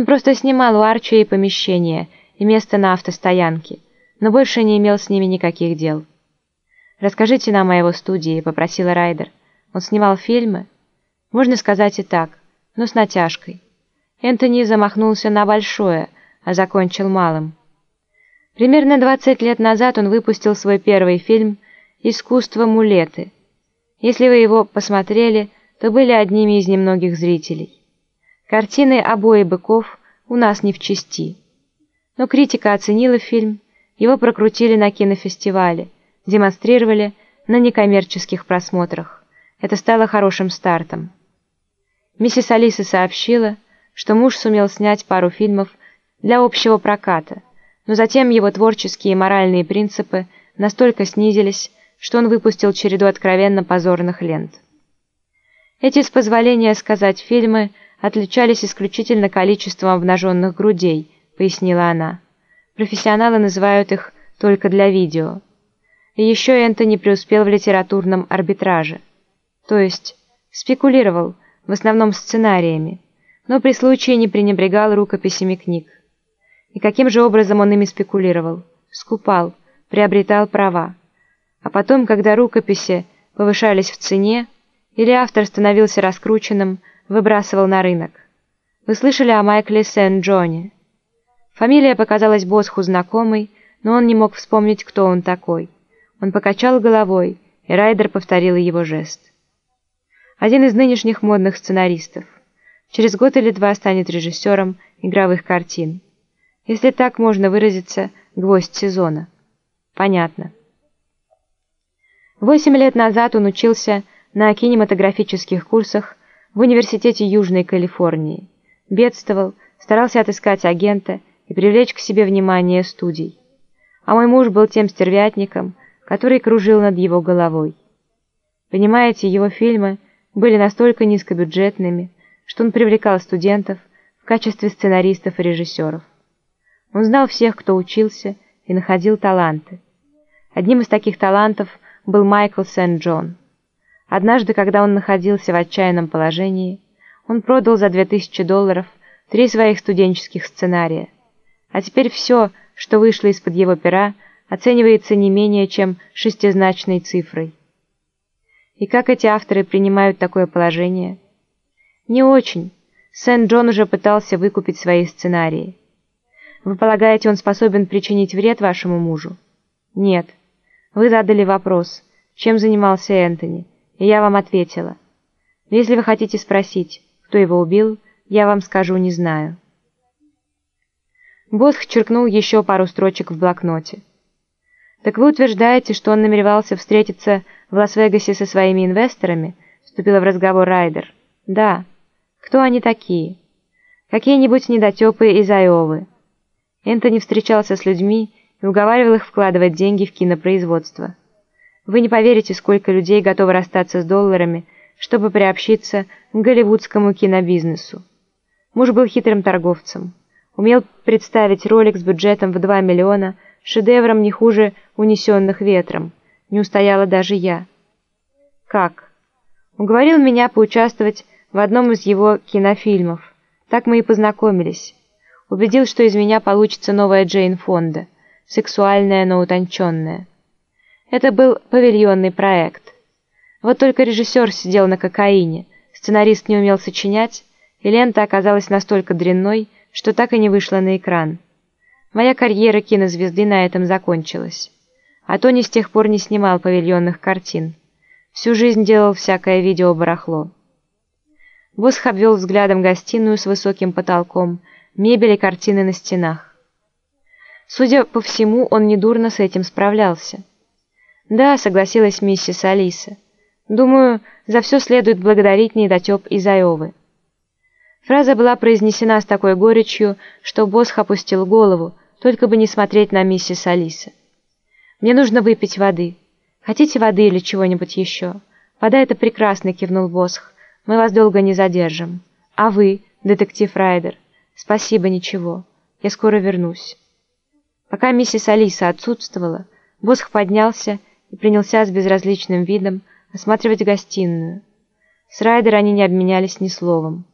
Он просто снимал у Арчи и помещение, и место на автостоянке, но больше не имел с ними никаких дел. «Расскажите нам о его студии», — попросила Райдер. «Он снимал фильмы?» «Можно сказать и так, но с натяжкой». Энтони замахнулся на большое, а закончил малым. Примерно 20 лет назад он выпустил свой первый фильм «Искусство мулеты». Если вы его посмотрели, то были одними из немногих зрителей. Картины обои быков у нас не в чести. Но критика оценила фильм, его прокрутили на кинофестивале, демонстрировали на некоммерческих просмотрах. Это стало хорошим стартом. Миссис Алиса сообщила, что муж сумел снять пару фильмов для общего проката – но затем его творческие и моральные принципы настолько снизились, что он выпустил череду откровенно позорных лент. Эти, с позволения сказать, фильмы отличались исключительно количеством обнаженных грудей, пояснила она. Профессионалы называют их только для видео. И еще Энтони преуспел в литературном арбитраже. То есть спекулировал, в основном сценариями, но при случае не пренебрегал рукописями книг. И каким же образом он ими спекулировал? Скупал, приобретал права. А потом, когда рукописи повышались в цене, или автор становился раскрученным, выбрасывал на рынок. Вы слышали о Майкле Сент-Джоне? Фамилия показалась Босху знакомой, но он не мог вспомнить, кто он такой. Он покачал головой, и Райдер повторил его жест. Один из нынешних модных сценаристов. Через год или два станет режиссером игровых картин если так можно выразиться, гвоздь сезона. Понятно. Восемь лет назад он учился на кинематографических курсах в Университете Южной Калифорнии. Бедствовал, старался отыскать агента и привлечь к себе внимание студий. А мой муж был тем стервятником, который кружил над его головой. Понимаете, его фильмы были настолько низкобюджетными, что он привлекал студентов в качестве сценаристов и режиссеров. Он знал всех, кто учился, и находил таланты. Одним из таких талантов был Майкл Сент-Джон. Однажды, когда он находился в отчаянном положении, он продал за 2000 долларов три своих студенческих сценария. А теперь все, что вышло из-под его пера, оценивается не менее чем шестизначной цифрой. И как эти авторы принимают такое положение? Не очень. Сент-Джон уже пытался выкупить свои сценарии. Вы полагаете, он способен причинить вред вашему мужу? Нет. Вы задали вопрос, чем занимался Энтони, и я вам ответила. Если вы хотите спросить, кто его убил, я вам скажу «не знаю». Босх черкнул еще пару строчек в блокноте. «Так вы утверждаете, что он намеревался встретиться в Лас-Вегасе со своими инвесторами?» Вступила в разговор Райдер. «Да. Кто они такие? Какие-нибудь недотепы из Айовы?» Энтони встречался с людьми и уговаривал их вкладывать деньги в кинопроизводство. Вы не поверите, сколько людей готовы расстаться с долларами, чтобы приобщиться к голливудскому кинобизнесу. Муж был хитрым торговцем. Умел представить ролик с бюджетом в 2 миллиона, шедевром не хуже «Унесенных ветром». Не устояла даже я. Как? Уговорил меня поучаствовать в одном из его кинофильмов. Так мы и познакомились. Убедил, что из меня получится новая Джейн Фонда, сексуальная, но утонченная. Это был павильонный проект. Вот только режиссер сидел на кокаине, сценарист не умел сочинять, и лента оказалась настолько дрянной, что так и не вышла на экран. Моя карьера кинозвезды на этом закончилась. А Тони с тех пор не снимал павильонных картин. Всю жизнь делал всякое видео-барахло. Босх обвел взглядом гостиную с высоким потолком, мебель и картины на стенах. Судя по всему, он недурно с этим справлялся. «Да», — согласилась миссис Алиса. «Думаю, за все следует благодарить недотеп из Айовы». Фраза была произнесена с такой горечью, что Босх опустил голову, только бы не смотреть на миссис Алиса. «Мне нужно выпить воды. Хотите воды или чего-нибудь еще?» «Вода — это прекрасно», — кивнул Босх. «Мы вас долго не задержим. А вы, детектив Райдер?» «Спасибо, ничего. Я скоро вернусь». Пока миссис Алиса отсутствовала, Босх поднялся и принялся с безразличным видом осматривать гостиную. С Райдер они не обменялись ни словом.